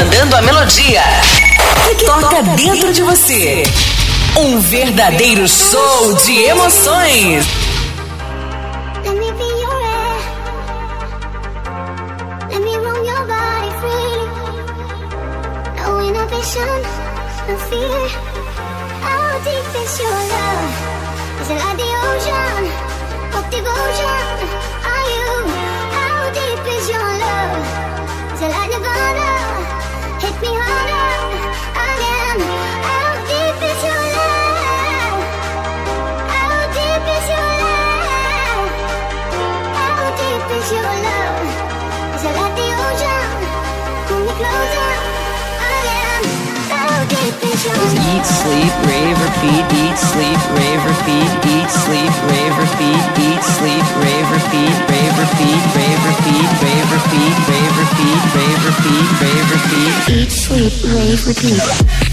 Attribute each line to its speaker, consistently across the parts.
Speaker 1: comandando a melodia. Que toca dentro de você. Um verdadeiro show de emoções.
Speaker 2: Let me be your air. Let me roam your body freely. No inhibition, no fear. How deep is your love? Is it like the ocean? What devotion
Speaker 3: Eat, sleep, rave, repeat, eat, sleep, rave, repeat, eat, sleep, rave, repeat, eat, sleep, rave, repeat, rave, repeat, rave, repeat, rave, repeat, rave, repeat, rave, repeat, rave, repeat.
Speaker 2: Eat, sleep, rave, repeat.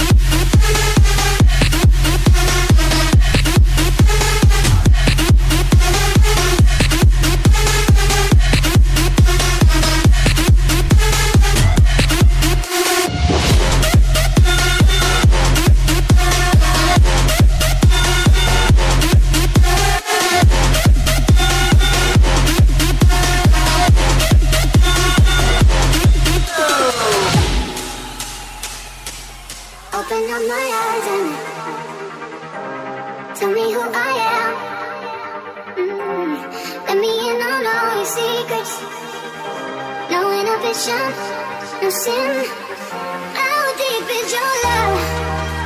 Speaker 2: Open up my eyes and tell me who I am. Mm, Let me in your secrets. No sin. How deep is your love?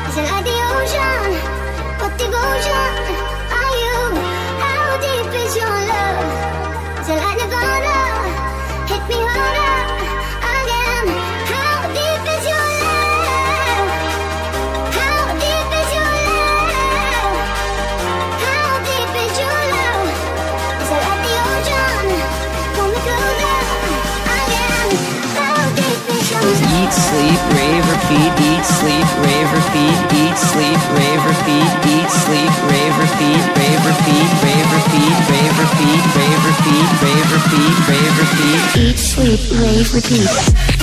Speaker 2: Is it like the ocean? What devotion
Speaker 3: Eat, sleep, rave, repeat, eat, sleep, rave, repeat, eat, sleep, rave, repeat, eat, sleep, rave, repeat, rave, repeat, rave, repeat, rave, repeat, rave, repeat, rave, repeat, rave, repeat.
Speaker 2: Eat, sleep, rave, repeat.